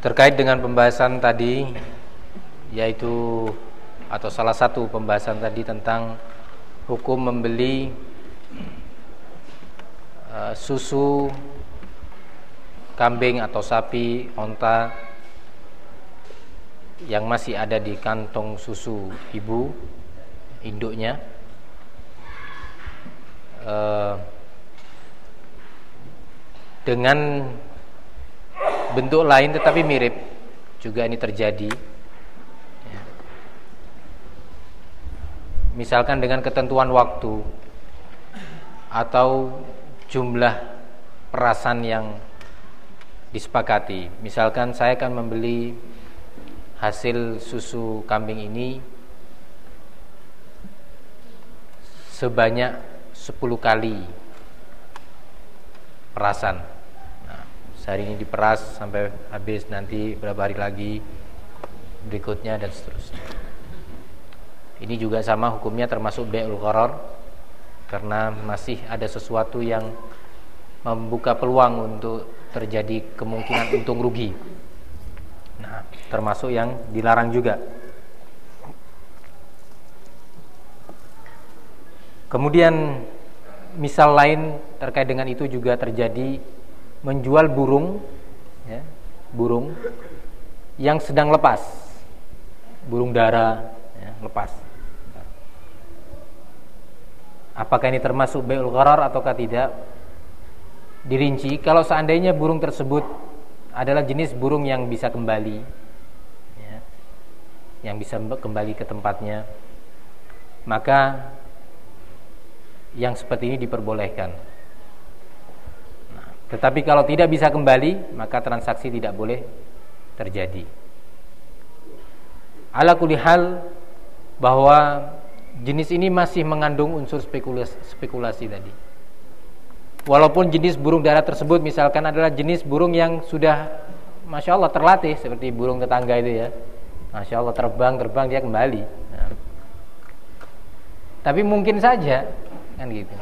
Terkait dengan pembahasan tadi yaitu atau salah satu pembahasan tadi tentang hukum membeli uh, susu kambing atau sapi, onta yang masih ada di kantong susu ibu induknya. Uh, dengan bentuk lain tetapi mirip. Juga ini terjadi. Ya. misalkan dengan ketentuan waktu atau jumlah perasan yang disepakati. Misalkan saya akan membeli hasil susu kambing ini sebanyak 10 kali perasan Sehari ini diperas sampai habis nanti berapa hari lagi berikutnya dan seterusnya. Ini juga sama hukumnya termasuk bai'ul gharar karena masih ada sesuatu yang membuka peluang untuk terjadi kemungkinan untung rugi. Nah, termasuk yang dilarang juga. Kemudian misal lain terkait dengan itu juga terjadi menjual burung ya, burung yang sedang lepas. Burung dara ya, lepas. Apakah ini termasuk bayul gharar ataukah tidak? Dirinci kalau seandainya burung tersebut adalah jenis burung yang bisa kembali ya, yang bisa kembali ke tempatnya maka yang seperti ini diperbolehkan tetapi kalau tidak bisa kembali, maka transaksi tidak boleh terjadi. Ala hal bahwa jenis ini masih mengandung unsur spekulasi, spekulasi tadi. Walaupun jenis burung darat tersebut misalkan adalah jenis burung yang sudah Masya Allah terlatih seperti burung tetangga itu ya Masya Allah terbang terbang dia kembali nah. Tapi mungkin saja kan gitu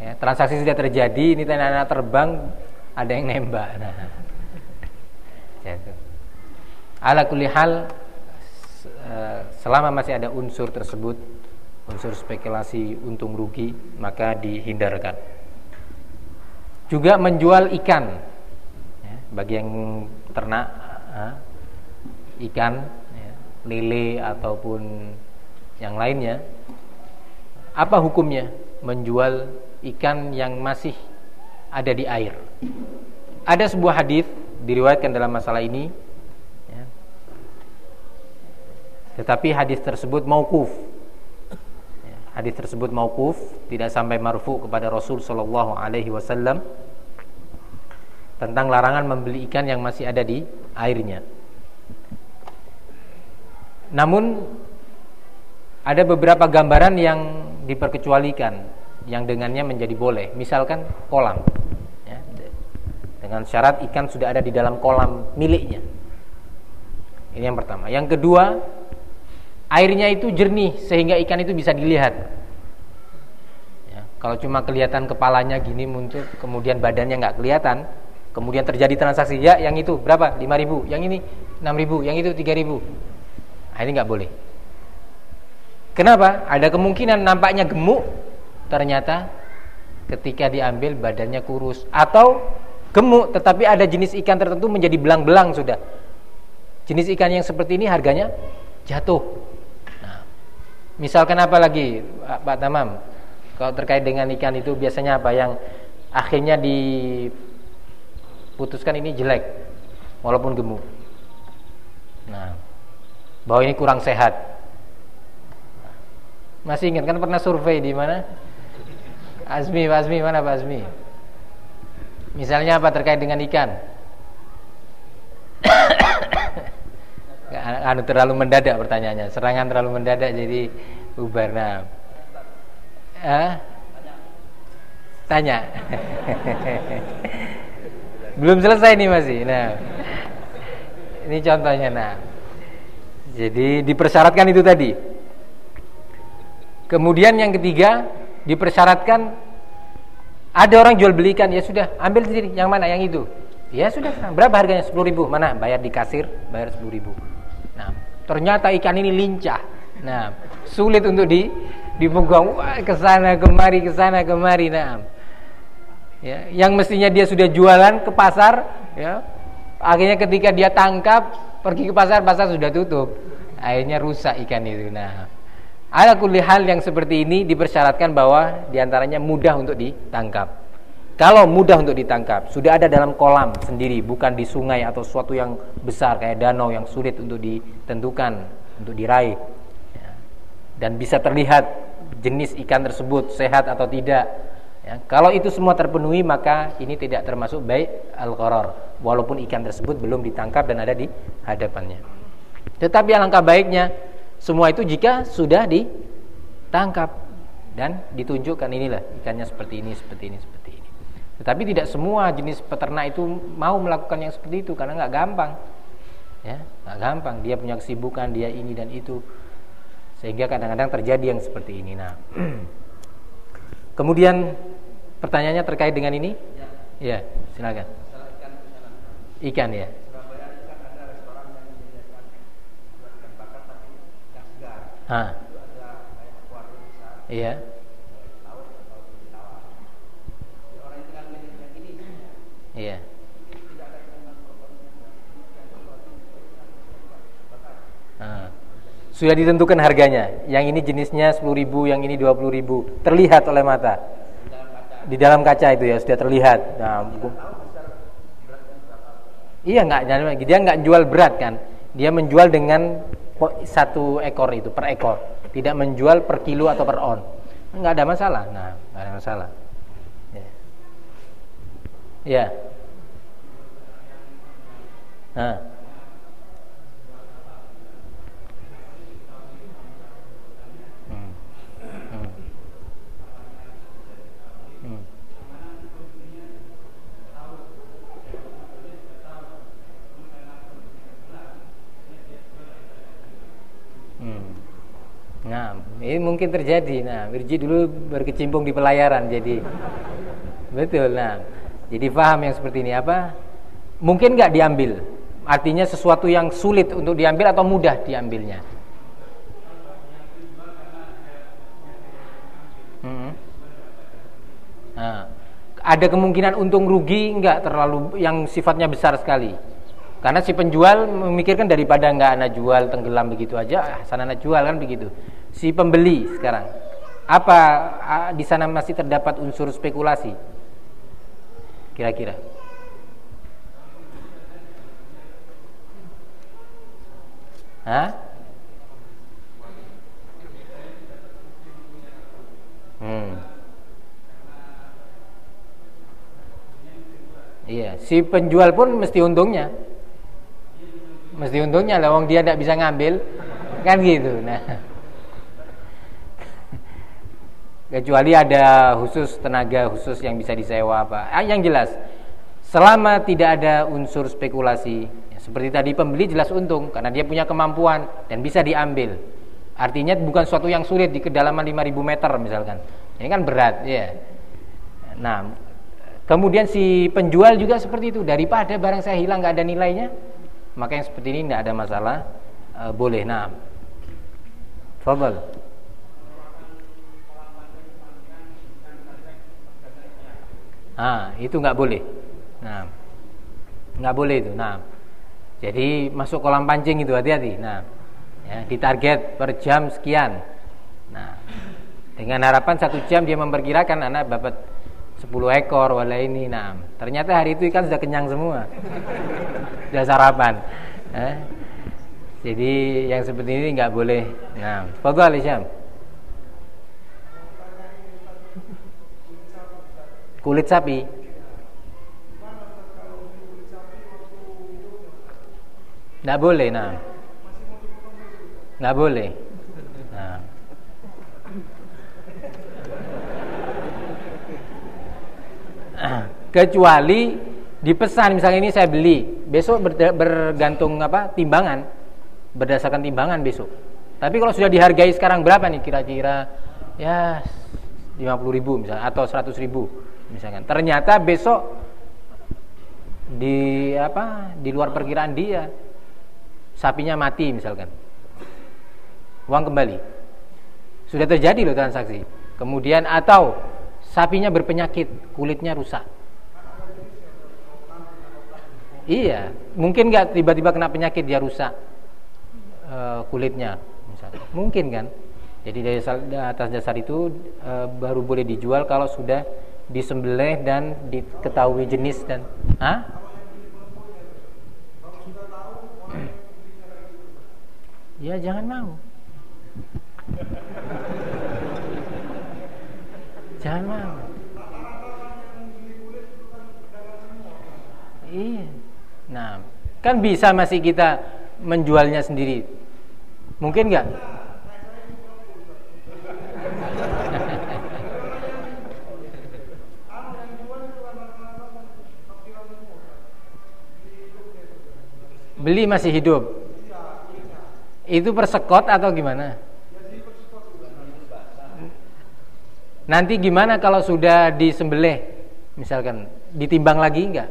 ya, transaksi sudah terjadi ini anak-anak terbang ada yang nembak. Nah. Jatuh ala kulli hal eh, selama masih ada unsur tersebut unsur spekulasi untung rugi maka dihindarkan. Juga menjual ikan. Ya, bagi yang ternak ha, ikan ya, lele ataupun yang lainnya apa hukumnya menjual ikan yang masih ada di air. Ada sebuah hadis diriwayatkan dalam masalah ini, ya. tetapi hadis tersebut maukuf. Ya, hadis tersebut maukuf, tidak sampai marfu kepada Rasul Shallallahu Alaihi Wasallam tentang larangan membeli ikan yang masih ada di airnya. Namun ada beberapa gambaran yang diperkecualikan yang dengannya menjadi boleh. Misalkan kolam, ya, dengan syarat ikan sudah ada di dalam kolam miliknya. Ini yang pertama. Yang kedua, airnya itu jernih sehingga ikan itu bisa dilihat. Ya, kalau cuma kelihatan kepalanya gini muncul, kemudian badannya nggak kelihatan, kemudian terjadi transaksi ya yang itu berapa? 5000, yang ini 6000, yang itu 3000. Nah, ini nggak boleh. Kenapa? Ada kemungkinan nampaknya gemuk. Ternyata ketika diambil badannya kurus. Atau gemuk tetapi ada jenis ikan tertentu menjadi belang-belang sudah. Jenis ikan yang seperti ini harganya jatuh. Nah, misalkan apa lagi Pak Tamam? Kalau terkait dengan ikan itu biasanya apa? Yang akhirnya diputuskan ini jelek walaupun gemuk. Nah bahwa ini kurang sehat masih ingat kan pernah survei di mana Azmi, Pak Azmi mana Pak Azmi? Misalnya apa terkait dengan ikan? anu terlalu mendadak pertanyaannya, serangan terlalu mendadak jadi bubar. Nah. Eh? Tanya. Belum selesai nih masih. Nah. Ini contohnya nah. Jadi dipersyaratkan itu tadi. Kemudian yang ketiga dipersyaratkan ada orang jual belikan ya sudah ambil sendiri. Yang mana? Yang itu. Ya sudah berapa harganya? Sepuluh ribu. Mana? Bayar di kasir bayar sepuluh ribu. Nah ternyata ikan ini lincah. Nah sulit untuk di dipegang. Ke sana kemari ke sana kemari. Nah ya yang mestinya dia sudah jualan ke pasar ya akhirnya ketika dia tangkap pergi ke pasar pasar sudah tutup. Akhirnya rusak ikan itu. Nah Ala kulli yang seperti ini dipersyaratkan bahwa di antaranya mudah untuk ditangkap. Kalau mudah untuk ditangkap, sudah ada dalam kolam sendiri, bukan di sungai atau suatu yang besar kayak danau yang sulit untuk ditentukan, untuk diraih. Ya. Dan bisa terlihat jenis ikan tersebut sehat atau tidak. Ya. Kalau itu semua terpenuhi maka ini tidak termasuk baik al-qarar, walaupun ikan tersebut belum ditangkap dan ada di hadapannya. Tetapi alangkah baiknya semua itu jika sudah ditangkap dan ditunjukkan inilah ikannya seperti ini, seperti ini, seperti ini. Tetapi tidak semua jenis peternak itu mau melakukan yang seperti itu karena nggak gampang. Ya, nggak gampang. Dia punya kesibukan, dia ini dan itu. Sehingga kadang-kadang terjadi yang seperti ini. Nah, kemudian pertanyaannya terkait dengan ini? Ya, ya silakan. Ikan ya. Ah. Iya. Iya. Ah. Sudah ditentukan harganya. Yang ini jenisnya 10.000, yang ini 20.000. Terlihat oleh mata. Di dalam kaca itu ya sudah terlihat. Nah, Iya nggak, dia nggak jual berat kan? Dia menjual dengan satu ekor itu per ekor. Tidak menjual per kilo atau per on. Nggak ada masalah. Nah nggak ada masalah. Ya, ya. nah ini mungkin terjadi. Nah, Wirji dulu berkecimpung di pelayaran, jadi betul. Nah, jadi paham yang seperti ini apa? Mungkin nggak diambil. Artinya sesuatu yang sulit untuk diambil atau mudah diambilnya. Hmm. Nah, ada kemungkinan untung rugi nggak terlalu yang sifatnya besar sekali. Karena si penjual memikirkan daripada nggak anak jual tenggelam begitu aja, sana anak jual kan begitu si pembeli sekarang. Apa di sana masih terdapat unsur spekulasi? Kira-kira. Hah? Hmm. Iya, si penjual pun mesti untungnya. Mesti untungnya lah, dia tidak bisa ngambil, kan gitu. Nah, kecuali ada khusus tenaga khusus yang bisa disewa apa ah, yang jelas selama tidak ada unsur spekulasi ya, seperti tadi pembeli jelas untung karena dia punya kemampuan dan bisa diambil. Artinya bukan suatu yang sulit di kedalaman 5000 meter misalkan. Ini kan berat ya. Nah kemudian si penjual juga seperti itu. Daripada barang saya hilang nggak ada nilainya maka yang seperti ini tidak ada masalah e, boleh. Nah Fadal. Nah, itu nggak boleh. Nah, nggak boleh itu. Nah, jadi masuk kolam pancing itu hati-hati. Nah, ya, ditarget per jam sekian. Nah, dengan harapan satu jam dia memperkirakan anak dapat 10 ekor wala ini. Nah, ternyata hari itu ikan sudah kenyang semua. sudah sarapan. Eh? Jadi yang seperti ini nggak boleh. Nah, Fadhal Isyam. kulit sapi. Tidak boleh, nah. Tidak boleh. Nah. Kecuali dipesan, misalnya ini saya beli, besok bergantung apa timbangan, berdasarkan timbangan besok. Tapi kalau sudah dihargai sekarang berapa nih kira-kira? Ya 50 ribu misalnya atau 100 ribu misalkan. Ternyata besok di apa di luar perkiraan dia sapinya mati misalkan. Uang kembali. Sudah terjadi loh transaksi. Kemudian atau sapinya berpenyakit kulitnya rusak. Iya mungkin nggak tiba-tiba kena penyakit dia rusak uh, kulitnya misalkan. Mungkin kan? Jadi dari atas dasar itu uh, baru boleh dijual kalau sudah disembelih dan diketahui jenis dan ah ya jangan mau. Jangan mau. Iya. Nah kan bisa masih kita menjualnya sendiri. Mungkin nggak Beli masih hidup. Itu persekot atau gimana? Nanti gimana kalau sudah disembelih? Misalkan ditimbang lagi enggak?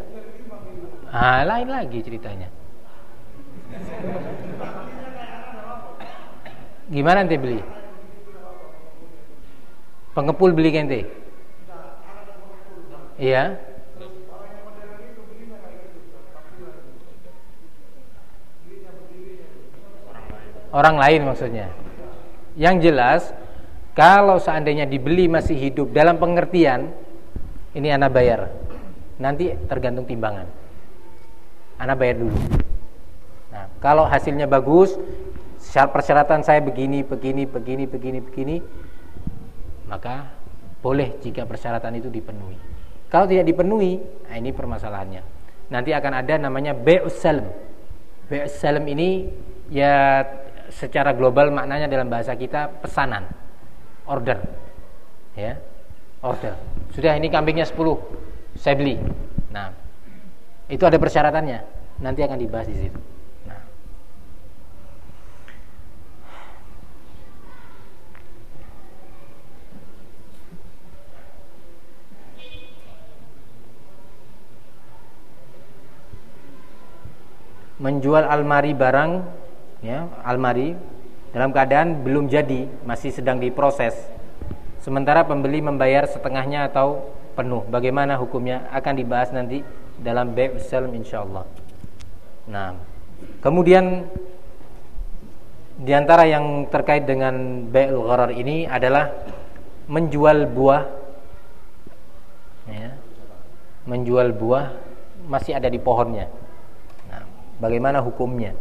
Ah, lain lagi ceritanya. Gimana nanti beli? Pengepul beli kente? Iya. Orang lain maksudnya. Yang jelas kalau seandainya dibeli masih hidup dalam pengertian ini anak bayar. Nanti tergantung timbangan. Anak bayar dulu. Nah, kalau hasilnya bagus, syarat persyaratan saya begini, begini, begini, begini, begini, maka boleh jika persyaratan itu dipenuhi. Kalau tidak dipenuhi, nah ini permasalahannya. Nanti akan ada namanya be'us salam. Be'us salam ini ya secara global maknanya dalam bahasa kita pesanan order. Ya order. Sudah ini kambingnya 10 saya beli. Nah itu ada persyaratannya. Nanti akan dibahas di situ. Nah. menjual almari barang ya almari dalam keadaan belum jadi masih sedang diproses. Sementara pembeli membayar setengahnya atau penuh. Bagaimana hukumnya? Akan dibahas nanti dalam bab salam insyaallah. Nah kemudian di antara yang terkait dengan bai'ul gharar ini adalah menjual buah. Ya, menjual buah masih ada di pohonnya. Nah, bagaimana hukumnya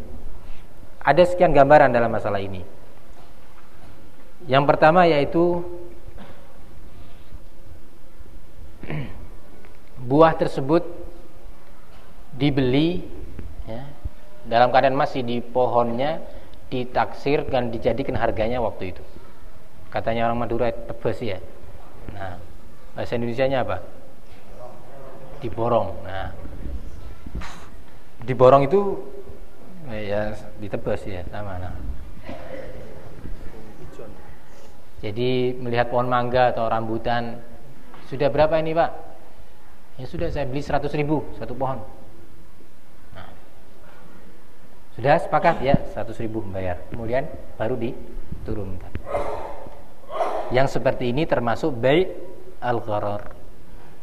ada sekian gambaran dalam masalah ini. Yang pertama yaitu buah tersebut dibeli ya, dalam keadaan masih di pohonnya ditaksir dan dijadikan harganya waktu itu. Katanya orang Madura tebes ya. Nah, bahasa Indonesia-nya apa? Diborong. Nah, diborong itu ya ditebas ya sama nah. Jadi melihat pohon mangga atau rambutan sudah berapa ini pak? Ya sudah saya beli 100 ribu satu pohon. Nah. Sudah sepakat ya 100 ribu membayar. Kemudian baru diturunkan. Yang seperti ini termasuk baik al-gharar.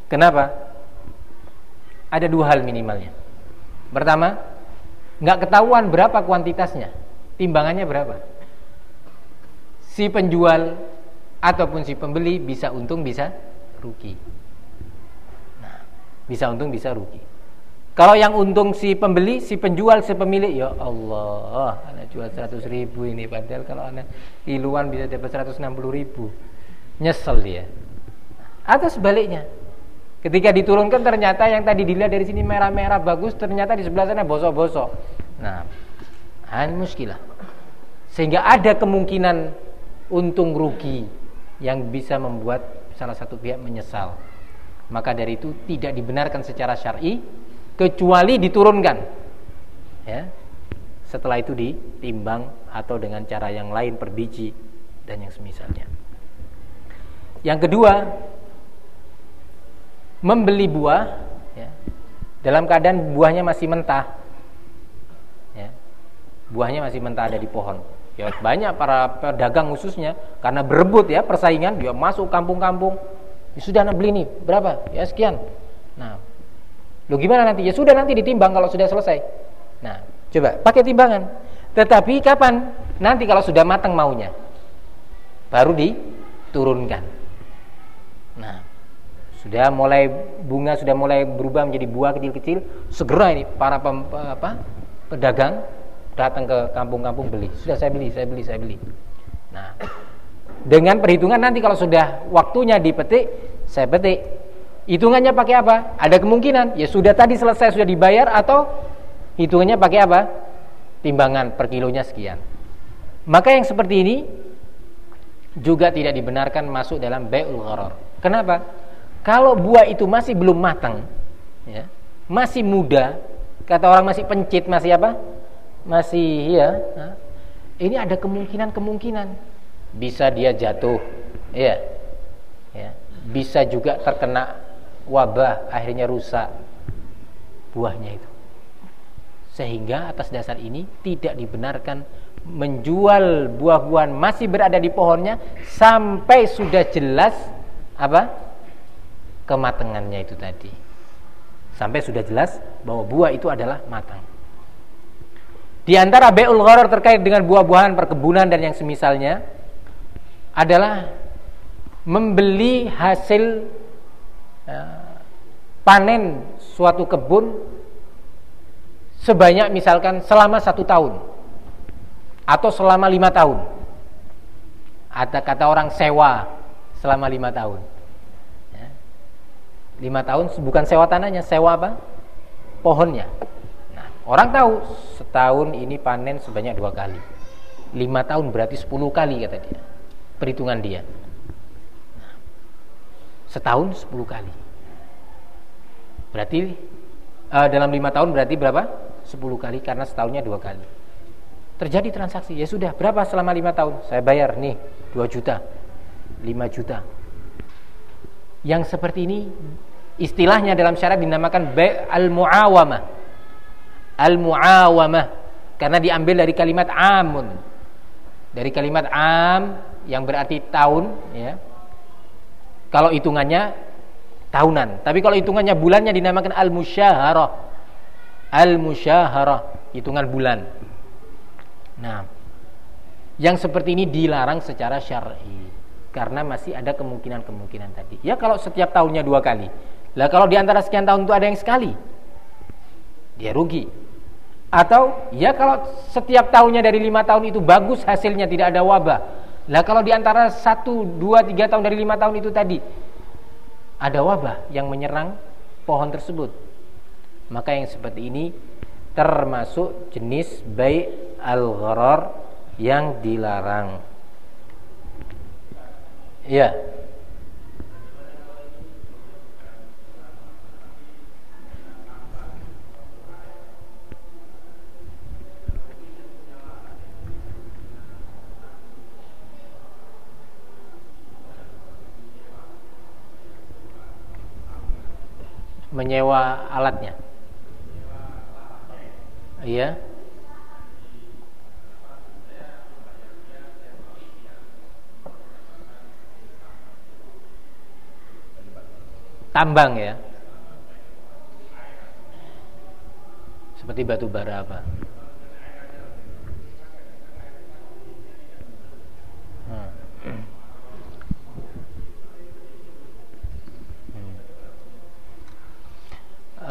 Kenapa? Ada dua hal minimalnya. Pertama, nggak ketahuan berapa kuantitasnya, timbangannya berapa. Si penjual ataupun si pembeli bisa untung bisa rugi. Nah, bisa untung bisa rugi. Kalau yang untung si pembeli, si penjual, si pemilik, ya Allah, anak jual 100 ribu ini, padahal kalau anak iluan bisa dapat 160 ribu, nyesel dia. Atau sebaliknya, Ketika diturunkan ternyata yang tadi dilihat dari sini merah-merah bagus, ternyata di sebelah sana bosok-bosok. Nah, Han muskilah. Sehingga ada kemungkinan untung rugi yang bisa membuat salah satu pihak menyesal. Maka dari itu tidak dibenarkan secara syar'i kecuali diturunkan. Ya. Setelah itu ditimbang atau dengan cara yang lain per biji dan yang semisalnya. Yang kedua, membeli buah ya, dalam keadaan buahnya masih mentah. Ya, buahnya masih mentah ada di pohon. Ya banyak para pedagang khususnya karena berebut ya persaingan dia masuk kampung-kampung. Ya, sudah nak beli nih berapa? Ya sekian. Nah, lo gimana nanti? Ya sudah nanti ditimbang kalau sudah selesai. Nah, coba pakai timbangan. Tetapi kapan? Nanti kalau sudah matang maunya. Baru diturunkan. Nah, sudah mulai bunga sudah mulai berubah menjadi buah kecil-kecil, segera ini para pem, apa, pedagang datang ke kampung-kampung beli. Sudah saya beli, saya beli, saya beli. Nah, dengan perhitungan nanti kalau sudah waktunya dipetik, saya petik. Hitungannya pakai apa? Ada kemungkinan ya sudah tadi selesai sudah dibayar atau hitungannya pakai apa? Timbangan per kilonya sekian. Maka yang seperti ini juga tidak dibenarkan masuk dalam bai'ul gharar. Kenapa? Kalau buah itu masih belum matang, ya, masih muda, kata orang masih pencit, masih apa? masih ya ini ada kemungkinan-kemungkinan. Bisa dia jatuh ya ya. Bisa juga terkena wabah akhirnya rusak buahnya itu. Sehingga atas dasar ini tidak dibenarkan menjual buah-buahan masih berada di pohonnya sampai sudah jelas apa kematangannya itu tadi sampai sudah jelas bahwa buah itu adalah matang di antara be'ul gharar terkait dengan buah-buahan perkebunan dan yang semisalnya adalah membeli hasil uh, panen suatu kebun sebanyak misalkan selama satu tahun atau selama lima tahun. Ada kata orang sewa selama lima tahun. Lima tahun bukan sewa tanahnya, sewa apa? Pohonnya. Orang tahu setahun ini panen sebanyak dua kali. Lima tahun berarti sepuluh kali kata dia. Perhitungan dia. Setahun sepuluh kali. Berarti uh, dalam lima tahun berarti berapa? Sepuluh kali karena setahunnya dua kali. Terjadi transaksi. Ya sudah, berapa selama lima tahun? Saya bayar nih dua juta, lima juta. Yang seperti ini istilahnya dalam syarat dinamakan al-muawamah al-muawamah karena diambil dari kalimat amun. Dari kalimat am yang berarti tahun ya. Kalau hitungannya tahunan, tapi kalau hitungannya bulannya dinamakan al-musyaharah. Al-musyaharah, hitungan bulan. Nah, yang seperti ini dilarang secara syar'i karena masih ada kemungkinan-kemungkinan tadi. Ya kalau setiap tahunnya dua kali. Lah kalau di antara sekian tahun itu ada yang sekali, dia rugi. Atau ya kalau setiap tahunnya dari lima tahun itu bagus hasilnya tidak ada wabah. Lah kalau di antara satu, dua, tiga tahun dari lima tahun itu tadi ada wabah yang menyerang pohon tersebut. Maka yang seperti ini termasuk jenis baik al-gharar yang dilarang. Ya. Menyewa alatnya. Iya. Tambang ya. Seperti batu bara apa?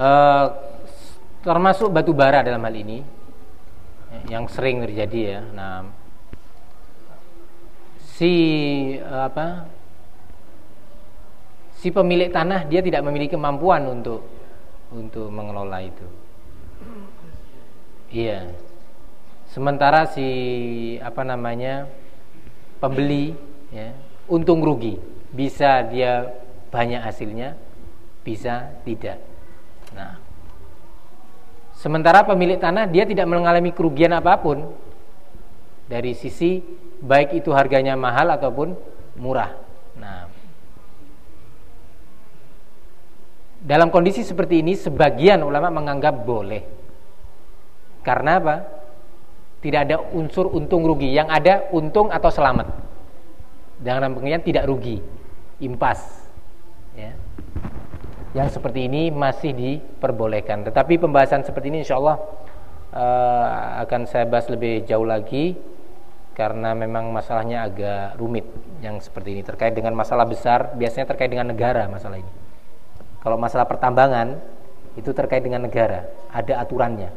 Eh, termasuk batu bara dalam hal ini yang sering terjadi ya. Nah, si uh, apa? Si pemilik tanah dia tidak memiliki kemampuan untuk untuk mengelola itu. Iya. sementara si apa namanya pembeli ya, untung rugi bisa dia banyak hasilnya bisa tidak nah. Sementara pemilik tanah dia tidak mengalami kerugian apa pun dari sisi baik itu harganya mahal ataupun murah. Nah. Dalam kondisi seperti ini sebagian ulama menganggap boleh. Karena apa? Tidak ada unsur untung rugi, yang ada untung atau selamat. Dengan pengertian tidak rugi, impas. Ya. Yang seperti ini masih diperbolehkan. Tetapi pembahasan seperti ini insya Allah uh, akan saya bahas lebih jauh lagi karena memang masalahnya agak rumit yang seperti ini terkait dengan masalah besar biasanya terkait dengan negara masalah ini. Kalau masalah pertambangan itu terkait dengan negara, ada aturannya.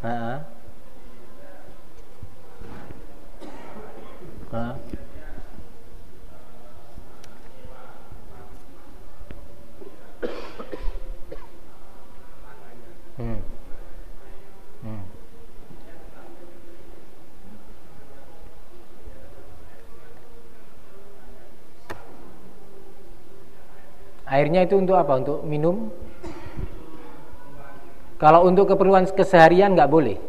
Ha? Hmm. Airnya itu untuk apa? Untuk minum kalau untuk keperluan keseharian nggak boleh.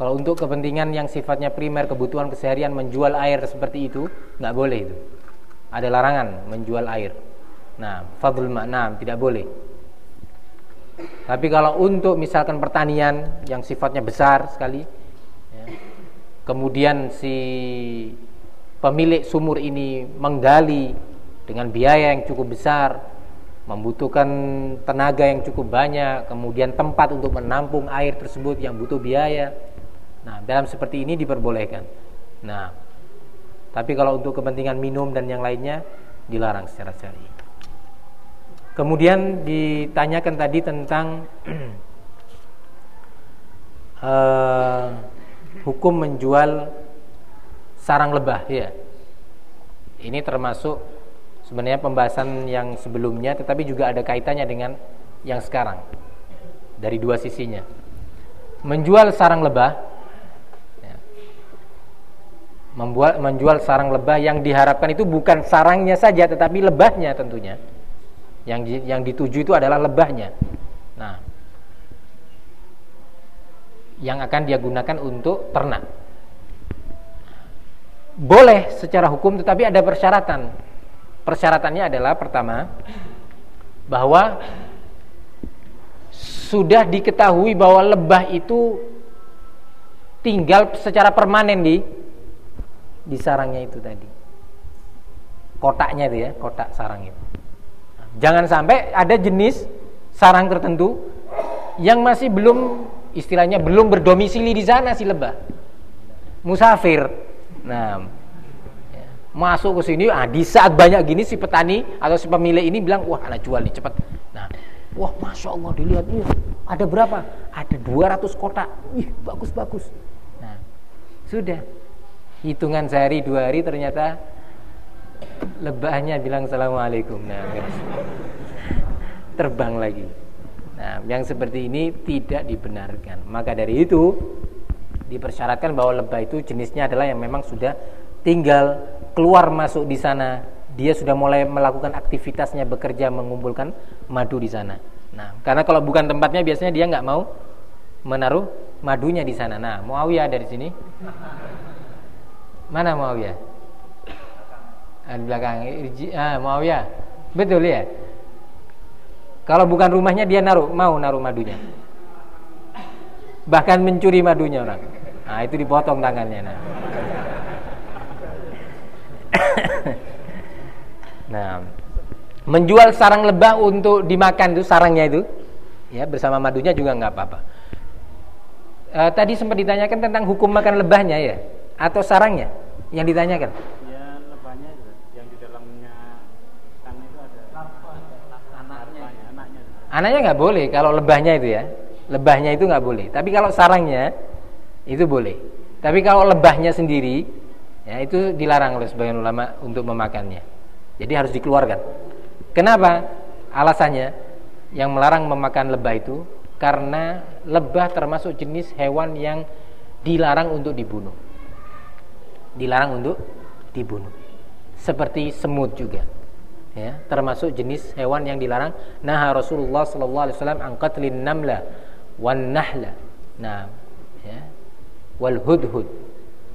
Kalau untuk kepentingan yang sifatnya primer kebutuhan keseharian menjual air seperti itu nggak boleh itu. Ada larangan menjual air. Nah, fadl makna tidak boleh. Tapi kalau untuk misalkan pertanian yang sifatnya besar sekali, ya, kemudian si pemilik sumur ini menggali dengan biaya yang cukup besar, membutuhkan tenaga yang cukup banyak, kemudian tempat untuk menampung air tersebut yang butuh biaya. Nah, dalam seperti ini diperbolehkan. Nah, tapi kalau untuk kepentingan minum dan yang lainnya dilarang secara syar'i. Kemudian ditanyakan tadi tentang uh, hukum menjual sarang lebah, ya. Ini termasuk sebenarnya pembahasan yang sebelumnya tetapi juga ada kaitannya dengan yang sekarang. Dari dua sisinya. Menjual sarang lebah ya, membuat menjual sarang lebah yang diharapkan itu bukan sarangnya saja tetapi lebahnya tentunya. Yang yang dituju itu adalah lebahnya. Nah yang akan dia gunakan untuk ternak. Boleh secara hukum tetapi ada persyaratan Persyaratannya adalah pertama bahwa sudah diketahui bahwa lebah itu tinggal secara permanen di di sarangnya itu tadi. Kotaknya itu ya, kotak sarang itu. Jangan sampai ada jenis sarang tertentu yang masih belum istilahnya belum berdomisili di sana si lebah. Musafir. Nah, masuk ke sini ah di saat banyak gini si petani atau si pemilik ini bilang wah anak jual nih cepat. Nah wah masya Allah dilihat ini ada berapa? Ada 200 kotak. Ih bagus bagus. Nah sudah. Hitungan sehari dua hari ternyata lebahnya bilang assalamualaikum. Nah terbang lagi. Nah yang seperti ini tidak dibenarkan. Maka dari itu dipersyaratkan bahwa lebah itu jenisnya adalah yang memang sudah tinggal keluar masuk di sana, dia sudah mulai melakukan aktivitasnya bekerja mengumpulkan madu di sana. Nah, karena kalau bukan tempatnya biasanya dia nggak mau menaruh madunya di sana. Nah, Muawiyah dari sini. Mana Muawiyah? Ah, di belakang. Ah, Muawiyah. Betul ya? Kalau bukan rumahnya dia naruh, mau naruh madunya. Bahkan mencuri madunya orang. Nah, itu dipotong tangannya. Nah. Nah, menjual sarang lebah untuk dimakan itu sarangnya itu, ya bersama madunya juga nggak apa-apa. E, tadi sempat ditanyakan tentang hukum makan lebahnya ya, atau sarangnya yang ditanyakan. Ya lebahnya yang di dalamnya kan itu ada anaknya. Anaknya. Anaknya nggak boleh kalau lebahnya itu ya, lebahnya itu nggak boleh. Tapi kalau sarangnya itu boleh. Tapi kalau lebahnya sendiri Ya, itu dilarang oleh sebagian ulama untuk memakannya. Jadi harus dikeluarkan. Kenapa? Alasannya yang melarang memakan lebah itu karena lebah termasuk jenis hewan yang dilarang untuk dibunuh. Dilarang untuk dibunuh. Seperti semut juga. Ya, termasuk jenis hewan yang dilarang. Nah, Rasulullah sallallahu alaihi wasallam angkat lin namla wan nahla. Nah, ya. Wal hudhud.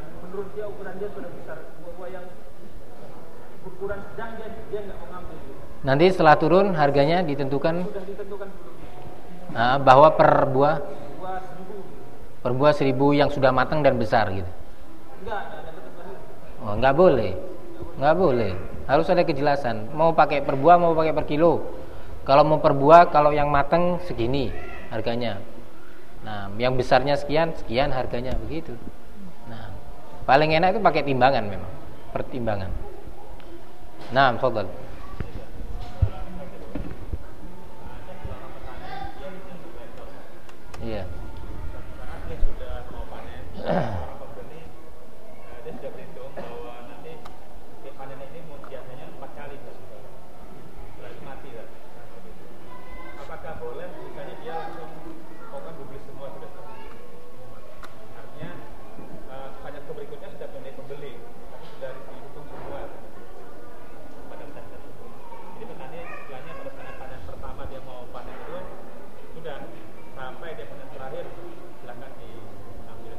Yang menurut dia ukuran dia sudah besar, buah-buah yang ukuran sedang dia dia nggak mengambil. Gitu. Nanti setelah turun harganya ditentukan. Sudah ditentukan nah, bahwa per buah? Per buah seribu yang sudah matang dan besar gitu? Oh nggak boleh. Nggak boleh. Harus ada kejelasan. Mau pakai per buah mau pakai per kilo. Kalau mau per buah kalau yang matang segini harganya. Nah yang besarnya sekian sekian harganya. Begitu paling enak itu pakai timbangan memang pertimbangan nah fadal Iya sudah mau panen, pembeli dia sudah berhitung bahwa nanti panen ini biasanya empat kali berarti mati lah. Apakah boleh misalnya dia langsung mau kan beli semua sudah Artinya panen berikutnya sudah punya pembeli, tapi sudah dihitung semua pada saat tersebut. Jadi petani istilahnya pada saat panen pertama dia mau panen itu sudah sampai dia panen terakhir silakan diambil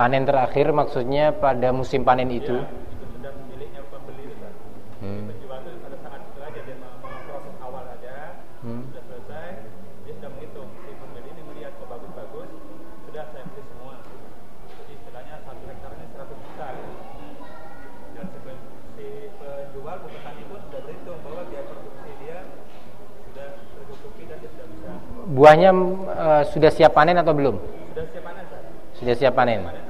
panen terakhir maksudnya pada musim panen itu ya, itu sudah miliknya pembeli Ustaz. Hmm. penjual itu pada saat itu aja dia mau proses awal aja hmm. sudah selesai dia sudah menghitung si pembeli ini melihat kok bagus-bagus sudah saya beli semua jadi istilahnya satu hektar ini 100 juta dan si penjual petani pun sudah berhitung bahwa dia produksi dia sudah tercukupi dan dia sudah bisa buahnya uh, sudah siap panen atau belum? Sudah siap panen. Sudah siap panen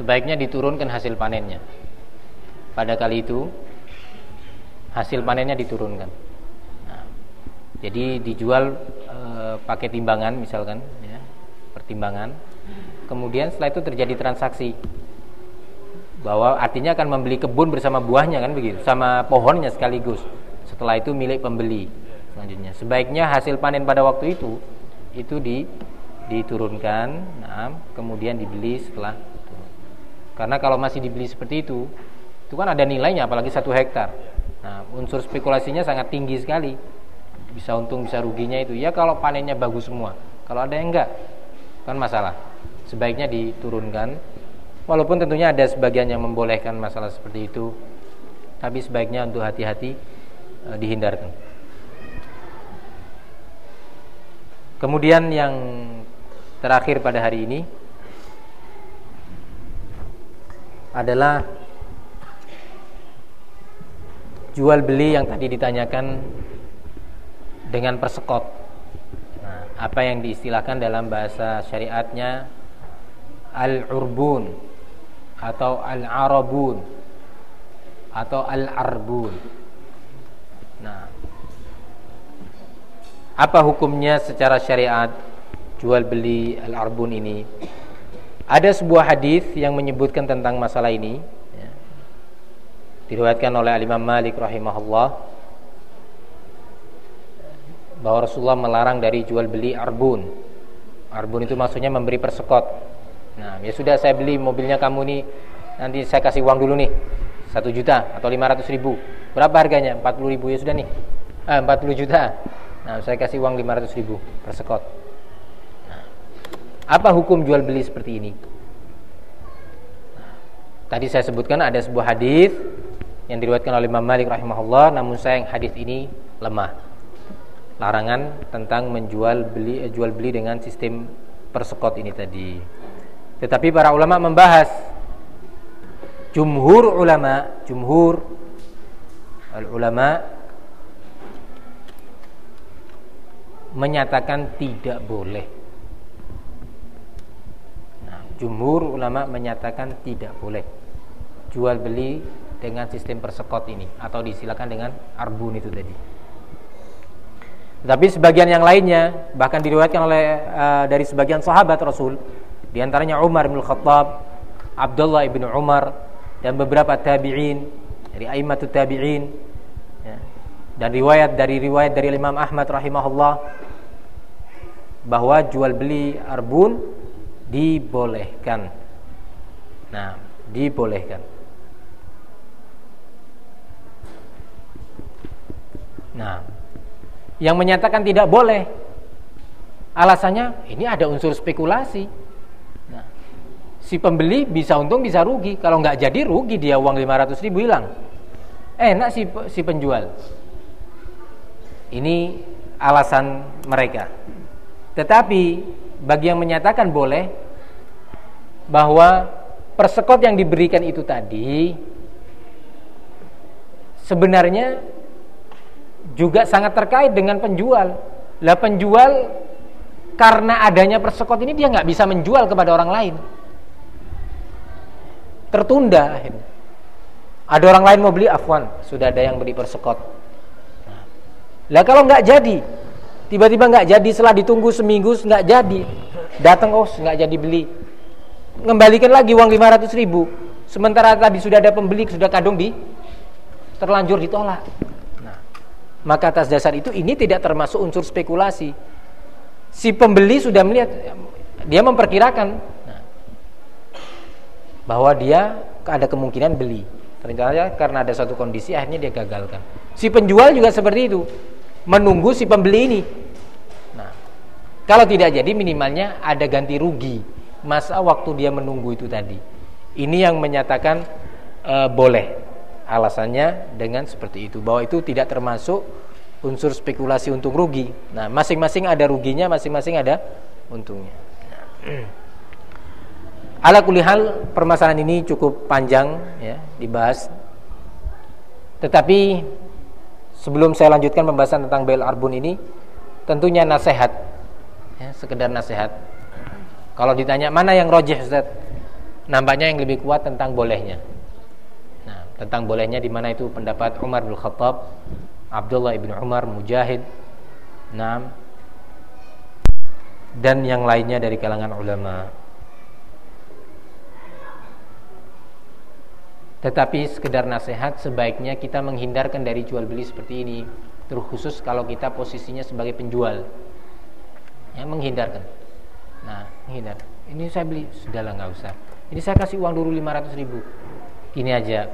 sebaiknya diturunkan hasil panennya. Pada kali itu hasil panennya diturunkan. Nah, jadi dijual e, pakai timbangan misalkan, ya, pertimbangan. Kemudian setelah itu terjadi transaksi bahwa artinya akan membeli kebun bersama buahnya kan begitu, sama pohonnya sekaligus. Setelah itu milik pembeli selanjutnya. Sebaiknya hasil panen pada waktu itu itu di diturunkan, nah, kemudian dibeli setelah karena kalau masih dibeli seperti itu, itu kan ada nilainya apalagi satu hektar. Nah, unsur spekulasinya sangat tinggi sekali. Bisa untung, bisa ruginya itu. Ya kalau panennya bagus semua. Kalau ada yang enggak, kan masalah. Sebaiknya diturunkan. Walaupun tentunya ada sebagian yang membolehkan masalah seperti itu. Tapi sebaiknya untuk hati-hati e, dihindarkan. Kemudian yang terakhir pada hari ini adalah jual beli yang tadi ditanyakan dengan persekot. Nah, apa yang diistilahkan dalam bahasa syariatnya al-urbun atau al-arabun atau al-arbun. Nah, apa hukumnya secara syariat jual beli al-arbun ini? Ada sebuah hadis yang menyebutkan tentang masalah ini ya. Diriwayatkan oleh Imam Malik rahimahullah bahwa Rasulullah melarang dari jual beli arbun. Arbun itu maksudnya memberi persekot. Nah, ya sudah saya beli mobilnya kamu nih, nanti saya kasih uang dulu nih. satu juta atau lima ratus ribu. Berapa harganya? empat puluh ribu ya sudah nih. Eh, 40 juta. Nah, saya kasih uang lima ratus ribu persekot. Apa hukum jual beli seperti ini? Tadi saya sebutkan ada sebuah hadis yang diriwayatkan oleh Imam Malik rahimahullah, namun sayang hadis ini lemah. Larangan tentang menjual beli eh, jual beli dengan sistem persekot ini tadi. Tetapi para ulama membahas jumhur ulama, jumhur al ulama menyatakan tidak boleh Jumhur ulama menyatakan tidak boleh jual beli dengan sistem persekot ini atau disilakan dengan arbun itu tadi. Tapi sebagian yang lainnya bahkan diriwayatkan oleh uh, dari sebagian sahabat Rasul, di antaranya Umar bin Khattab, Abdullah bin Umar dan beberapa tabi'in dari aimatut tabi'in ya. dan riwayat dari riwayat dari Imam Ahmad rahimahullah bahwa jual beli arbun dibolehkan. Nah, dibolehkan. Nah, yang menyatakan tidak boleh alasannya ini ada unsur spekulasi. Nah, si pembeli bisa untung bisa rugi. Kalau nggak jadi rugi dia uang 500 ribu hilang. Enak si si penjual. Ini alasan mereka. Tetapi bagi yang menyatakan boleh bahwa persekot yang diberikan itu tadi sebenarnya juga sangat terkait dengan penjual. Lah penjual karena adanya persekot ini dia nggak bisa menjual kepada orang lain. Tertunda akhirnya. Ada orang lain mau beli afwan, sudah ada yang beli persekot. Lah kalau nggak jadi, tiba-tiba nggak jadi setelah ditunggu seminggu nggak jadi. Datang oh nggak jadi beli. Ngembalikan lagi uang 500 ribu. Sementara tadi sudah ada pembeli sudah kadung di terlanjur ditolak. Nah, maka atas dasar itu ini tidak termasuk unsur spekulasi. Si pembeli sudah melihat dia memperkirakan nah, bahwa dia ada kemungkinan beli. Ternyata karena ada satu kondisi akhirnya dia gagalkan. Si penjual juga seperti itu. Menunggu si pembeli ini. Kalau tidak jadi minimalnya ada ganti rugi masa waktu dia menunggu itu tadi. Ini yang menyatakan e, boleh alasannya dengan seperti itu bahwa itu tidak termasuk unsur spekulasi untung rugi. Nah, masing-masing ada ruginya, masing-masing ada untungnya. Nah. Ala kulihal permasalahan ini cukup panjang ya dibahas. Tetapi sebelum saya lanjutkan pembahasan tentang bail arbun ini tentunya nasihat ya, sekedar nasihat. Kalau ditanya mana yang rojih Ustaz? Nampaknya yang lebih kuat tentang bolehnya. Nah, tentang bolehnya di mana itu pendapat Umar bin Khattab Abdullah ibn Umar Mujahid. Nah, dan yang lainnya dari kalangan ulama. Tetapi sekedar nasihat sebaiknya kita menghindarkan dari jual beli seperti ini. Terkhusus kalau kita posisinya sebagai penjual Ya menghindarkan. Nah menghindar. Ini saya beli, sudahlah nggak usah. Ini saya kasih uang dulu 500 ribu. Ini aja.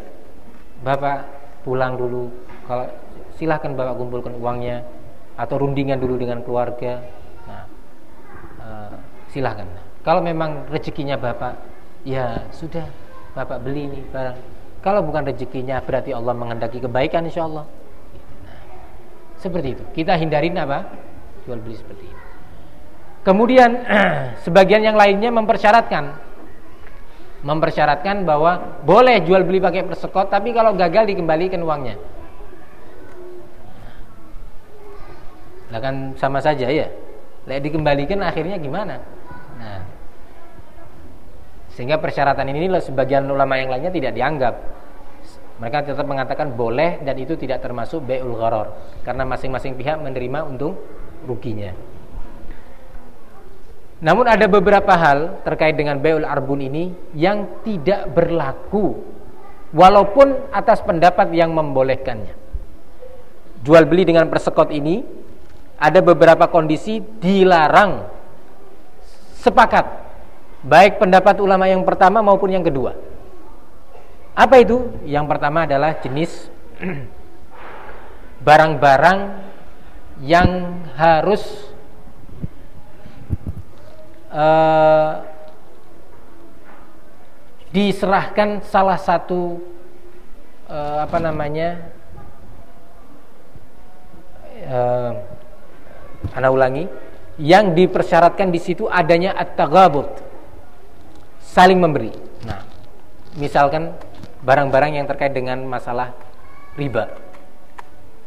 Bapak pulang dulu. Kalau silahkan bapak kumpulkan uangnya Atau rundingan dulu dengan keluarga. Nah uh, silahkan. Kalau memang rezekinya bapak Ya sudah Bapak beli ini barang. Kalau bukan rezekinya berarti Allah menghendaki kebaikan insya Allah. Nah, seperti itu. Kita hindarin apa? Jual beli seperti ini. Kemudian sebagian yang lainnya mempersyaratkan mempersyaratkan bahwa boleh jual beli pakai persekot tapi kalau gagal dikembalikan uangnya. Nah kan sama saja ya. Lah dikembalikan akhirnya gimana? Nah, sehingga persyaratan ini sebagian ulama yang lainnya tidak dianggap. Mereka tetap mengatakan boleh dan itu tidak termasuk bai'ul gharar karena masing-masing pihak menerima untung ruginya. Namun ada beberapa hal terkait dengan bai'ul arbun ini yang tidak berlaku walaupun atas pendapat yang membolehkannya. Jual beli dengan persekot ini ada beberapa kondisi dilarang sepakat Baik pendapat ulama yang pertama maupun yang kedua. Apa itu? Yang pertama adalah jenis barang-barang yang harus uh, diserahkan salah satu uh, apa namanya uh, ulangi yang dipersyaratkan di situ adanya at-taghabut saling memberi. Nah, misalkan barang-barang yang terkait dengan masalah riba.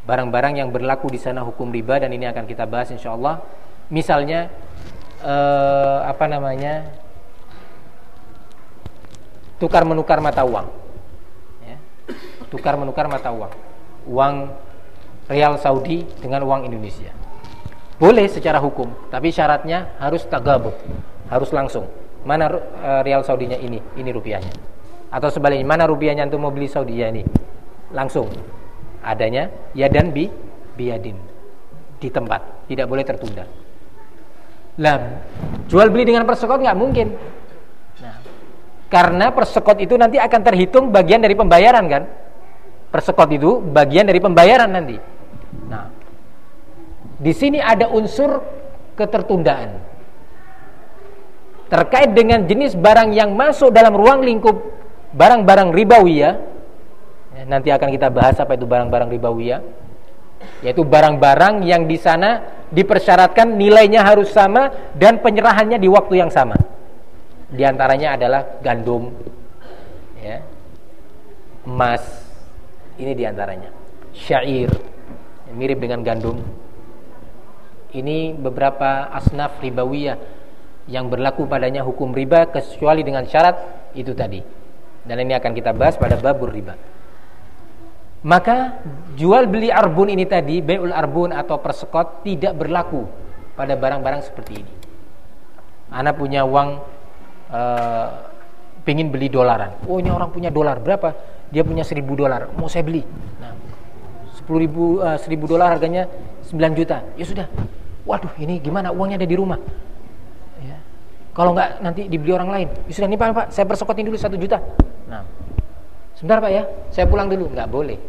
Barang-barang yang berlaku di sana hukum riba dan ini akan kita bahas insya Allah. Misalnya eh, apa namanya tukar menukar mata uang. Ya. tukar menukar mata uang. Uang real Saudi dengan uang Indonesia. Boleh secara hukum tapi syaratnya harus tagabut harus langsung. Mana uh, real Saudinya ini ini rupiahnya. Atau sebaliknya mana rupiahnya untuk mau beli Saudi? Ya ini. Langsung. Adanya ya dan bi biadin. Di tempat tidak boleh tertunda lah jual beli dengan persekot nggak mungkin karena persekot itu nanti akan terhitung bagian dari pembayaran kan? Persekot itu bagian dari pembayaran nanti. Nah, di sini ada unsur ketertundaan. Terkait dengan jenis barang yang masuk dalam ruang lingkup barang-barang ribawi ya. Nanti akan kita bahas apa itu barang-barang ribawi ya. Yaitu barang-barang yang di sana dipersyaratkan nilainya harus sama dan penyerahannya di waktu yang sama. Di antaranya adalah gandum, ya, emas, ini di antaranya. Syair, mirip dengan gandum. Ini beberapa asnaf ribawiyah yang berlaku padanya hukum riba kecuali dengan syarat itu tadi. Dan ini akan kita bahas pada babur riba. Maka jual beli arbun ini tadi, beul arbun atau persekot tidak berlaku pada barang-barang seperti ini. Anak punya uang uh, pengen beli dolaran. Oh ini orang punya dolar berapa? Dia punya seribu dolar. Mau saya beli. Nah, sepuluh ribu uh, seribu dolar harganya 9 juta. Ya sudah. Waduh ini gimana uangnya ada di rumah. Ya. Kalau nggak nanti dibeli orang lain. Ya sudah nih pak, pak saya persekotin dulu satu juta. Nah, sebentar pak ya, saya pulang dulu. Nggak boleh.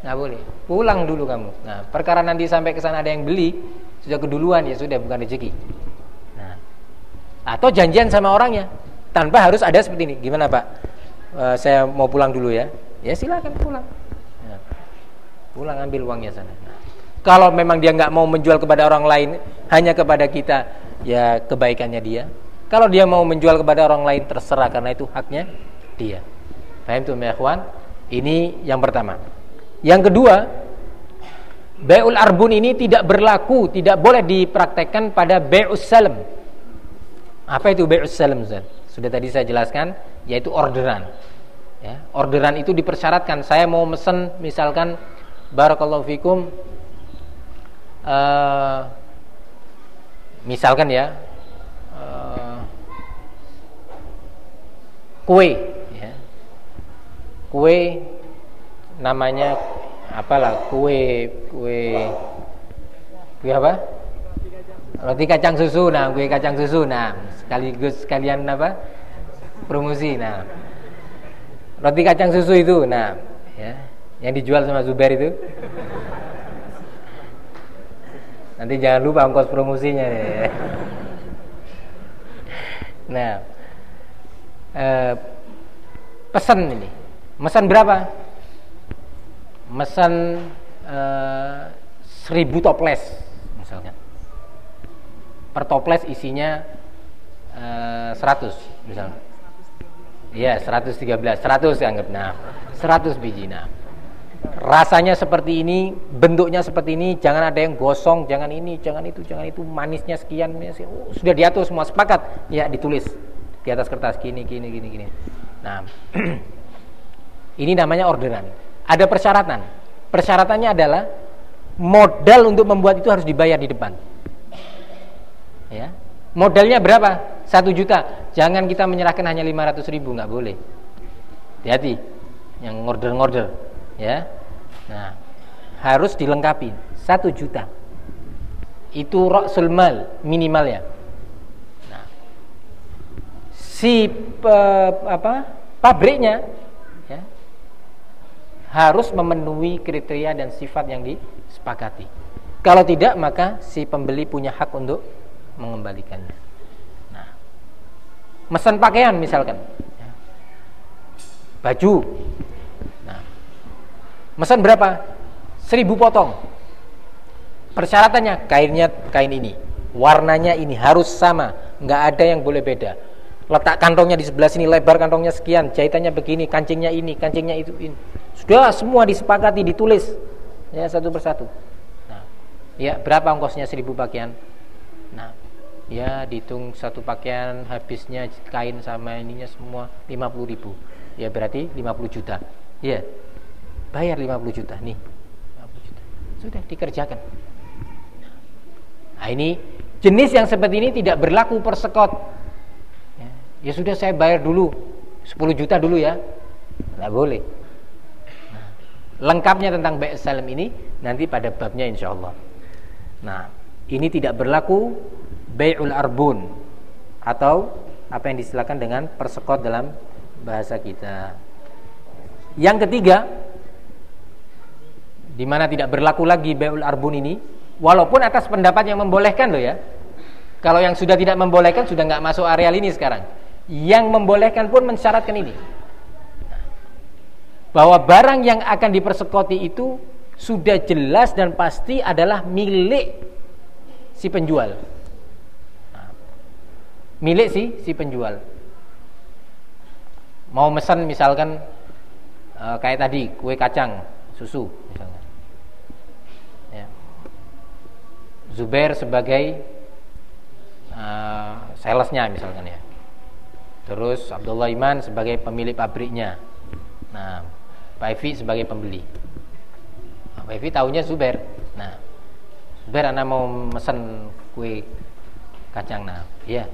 Nggak boleh. Pulang dulu kamu. Nah, perkara nanti sampai ke sana ada yang beli, sudah keduluan ya sudah bukan rezeki atau janjian sama orangnya tanpa harus ada seperti ini gimana pak e, saya mau pulang dulu ya ya silakan pulang ya. pulang ambil uangnya sana nah, kalau memang dia nggak mau menjual kepada orang lain hanya kepada kita ya kebaikannya dia kalau dia mau menjual kepada orang lain terserah karena itu haknya dia paham tuh ikhwan ini yang pertama yang kedua Be'ul arbun ini tidak berlaku, tidak boleh dipraktekkan pada be'us salam apa itu bai'us salam Ustaz? Sudah tadi saya jelaskan yaitu orderan. Ya, orderan itu dipersyaratkan saya mau mesen misalkan barakallahu fikum uh, misalkan ya uh, kue. Kue namanya apalah kue kue kue apa? Roti kacang susu, nah kue kacang susu, nah sekaligus kalian apa promosi, nah roti kacang susu itu, nah ya yang dijual sama Zubair itu. Nanti jangan lupa ongkos promosinya ya. Nah, eh, pesan ini, pesan berapa? Pesan eh, seribu toples misalnya per toples isinya uh, 100 misalnya. Iya, 113, 100 anggap. Nah, 100 biji. Nah, rasanya seperti ini, bentuknya seperti ini, jangan ada yang gosong, jangan ini, jangan itu, jangan itu, manisnya sekian, oh, sudah diatur semua sepakat. Ya, ditulis di atas kertas gini, gini, gini, gini. Nah, ini namanya orderan. Ada persyaratan. Persyaratannya adalah modal untuk membuat itu harus dibayar di depan. Ya. Modalnya berapa? Satu juta. Jangan kita menyerahkan hanya lima ratus ribu nggak boleh. Hati-hati. Yang ngorder-ngorder. Ya. Nah harus dilengkapi. Satu juta. Itu roksul mal minimal ya nah, si pe, apa pabriknya ya, harus memenuhi kriteria dan sifat yang disepakati kalau tidak maka si pembeli punya hak untuk mengembalikannya. Nah, mesen pakaian misalkan, ya. baju. Nah, mesen berapa? Seribu potong. Persyaratannya kainnya kain ini, warnanya ini harus sama, nggak ada yang boleh beda. Letak kantongnya di sebelah sini, lebar kantongnya sekian, jahitannya begini, kancingnya ini, kancingnya itu ini. Sudah semua disepakati, ditulis. Ya satu persatu. Nah, ya berapa ongkosnya? Seribu pakaian? Nah, ya dihitung satu pakaian habisnya kain sama ininya semua 50 ribu. Ya berarti 50 juta. Ya bayar 50 juta. Nih 50 juta. Sudah dikerjakan. Nah ini jenis yang seperti ini tidak berlaku persekot ya, ya sudah saya bayar dulu. 10 juta dulu ya. Nggak boleh lengkapnya tentang Baik Salam ini nanti pada babnya insya Allah nah ini tidak berlaku Bay'ul arbun atau apa yang disilakan dengan persekot dalam bahasa kita. Yang ketiga, di mana tidak berlaku lagi bay'ul arbun ini, walaupun atas pendapat yang membolehkan loh ya. Kalau yang sudah tidak membolehkan sudah nggak masuk areal ini sekarang. Yang membolehkan pun mensyaratkan ini. Bahwa barang yang akan dipersekoti itu sudah jelas dan pasti adalah milik si penjual milik si si penjual. Mau mesen misalkan e, kayak tadi kue kacang susu misalnya. Ya. Zubair sebagai e, salesnya misalkan ya. Terus Abdullah Iman sebagai pemilik pabriknya. Nah, Pak Evi sebagai pembeli. Nah, Pak Evi tahunya Zubair. Nah, Zubair anak mau mesen kue kacang. Nah, iya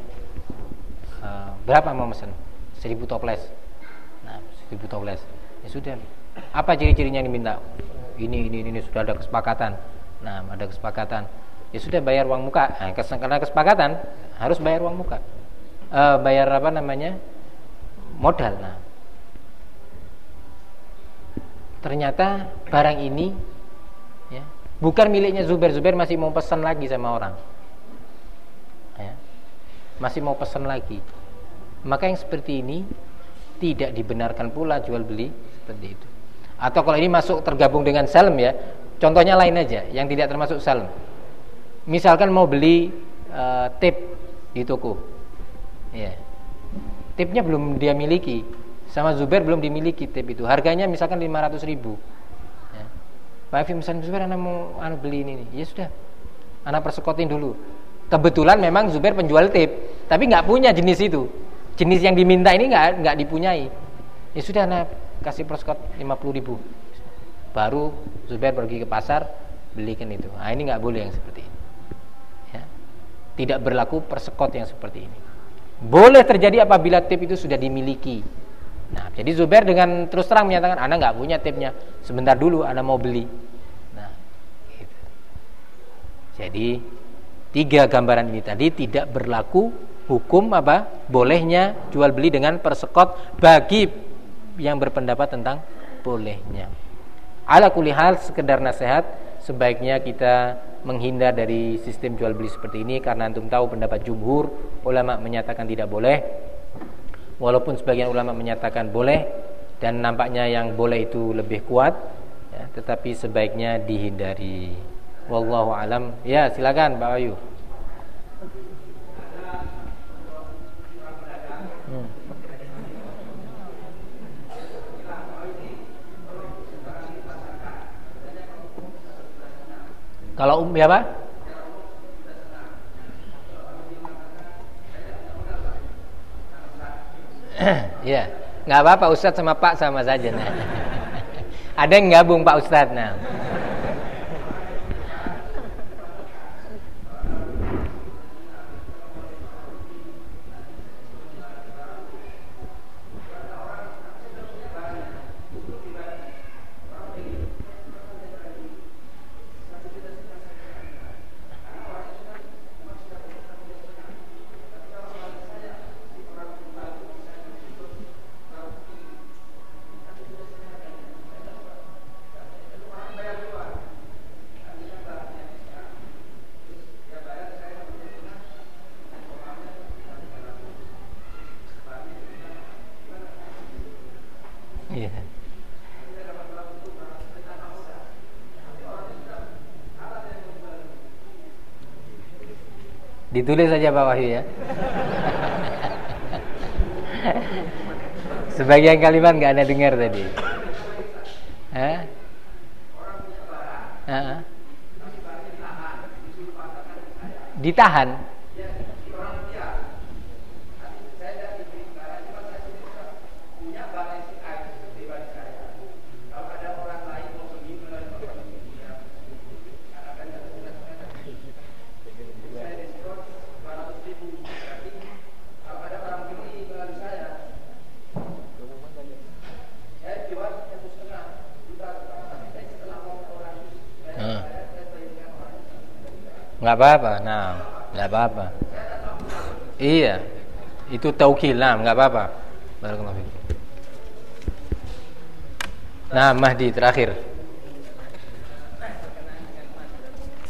Eh, berapa mau mesen? Seribu toples. Nah, seribu toples. Ya sudah. Apa ciri-cirinya yang diminta? Ini, ini, ini, sudah ada kesepakatan. Nah, ada kesepakatan. Ya sudah bayar uang muka. Nah, karena kesepakatan harus bayar uang muka. E, bayar apa namanya? Modal. Nah, ternyata barang ini ya, bukan miliknya Zubair. Zubair masih mau pesan lagi sama orang. Masih mau pesan lagi. Maka yang seperti ini tidak dibenarkan pula jual beli seperti itu. Atau kalau ini masuk tergabung dengan salam ya contohnya lain aja yang tidak termasuk salam misalkan mau beli uh, tip di toko. Ya tipnya belum dia miliki sama Zubair belum dimiliki tip itu harganya misalkan 500 ribu ya. Pak misalnya Zubair anak mau anak beli ini ya sudah anak persekotin dulu Kebetulan memang Zubair penjual tip, tapi nggak punya jenis itu. Jenis yang diminta ini nggak nggak dipunyai. Ya sudah, nah kasih perskot 50 ribu. Baru Zubair pergi ke pasar belikan itu. Nah ini nggak boleh yang seperti ini. Ya. Tidak berlaku persekot yang seperti ini. Boleh terjadi apabila tip itu sudah dimiliki. Nah, jadi Zubair dengan terus terang menyatakan, "Anda nggak punya tipnya. Sebentar dulu, Anda mau beli." Nah, gitu. Jadi tiga gambaran ini tadi tidak berlaku hukum apa bolehnya jual beli dengan persekot bagi yang berpendapat tentang bolehnya. Ala kulihal sekedar nasihat sebaiknya kita menghindar dari sistem jual beli seperti ini karena antum tahu pendapat jumhur ulama menyatakan tidak boleh walaupun sebagian ulama menyatakan boleh dan nampaknya yang boleh itu lebih kuat ya, tetapi sebaiknya dihindari. Wallahu alam. Ya, silakan Pak Ayu. Hmm. Kalau um ya apa? Ya, nggak apa-apa Ustadz sama Pak sama saja. Nah. Ada yang gabung Pak Ustadz. Nah. Ditulis saja Pak Wahyu ya. Sebagian kalimat nggak ada dengar tadi. Hah? Ditahan. Nggak apa-apa nah nggak apa-apa. Iya itu taukil nah nggak apa-apa. Barakallahu fiik. Nah Mahdi terakhir.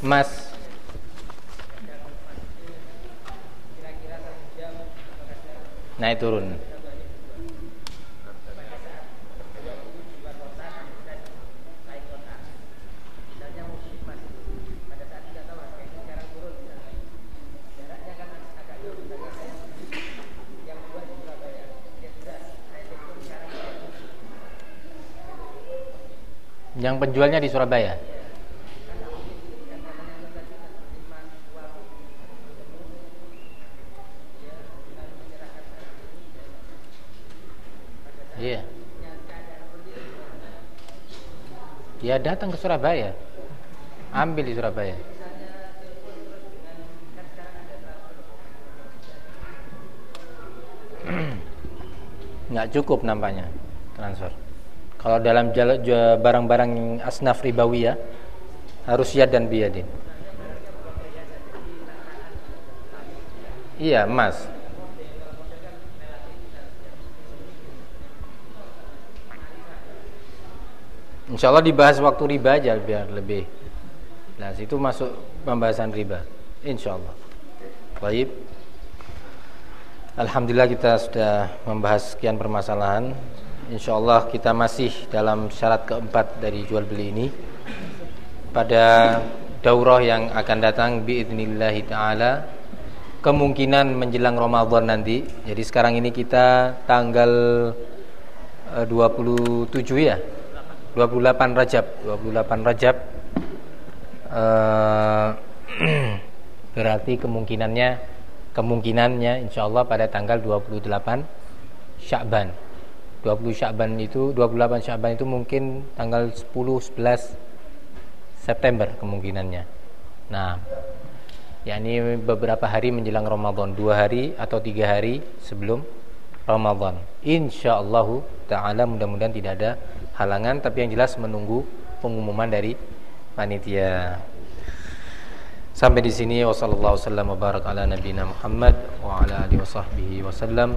Mas. Naik turun Yang penjualnya di Surabaya. Iya. Dia datang ke Surabaya. Ambil di Surabaya. Nggak cukup nampaknya transfer. Kalau dalam barang-barang asnaf ribawi ya harus yad dan biyadin. Iya, emas. Insya Allah dibahas waktu riba aja biar lebih. Nah, situ masuk pembahasan riba. Insya Allah. Baik. Alhamdulillah kita sudah membahas sekian permasalahan. Insyaallah kita masih dalam syarat keempat dari jual beli ini pada daurah yang akan datang biidznillah taala kemungkinan menjelang Ramadan nanti. Jadi sekarang ini kita tanggal 27 eh, ya. 28 Rajab, 28 Rajab. Uh, berarti kemungkinannya kemungkinannya insyaallah pada tanggal 28 Sya'ban 20 Sya'ban itu 28 Sya'ban itu mungkin tanggal 10 11 September kemungkinannya. Nah, yakni beberapa hari menjelang Ramadan, dua hari atau tiga hari sebelum Ramadan. Insya Allah Taala mudah-mudahan tidak ada halangan, tapi yang jelas menunggu pengumuman dari panitia. Sampai di sini wasallallahu wasallam wa barak ala nabiyina Muhammad wa ala alihi wasallam.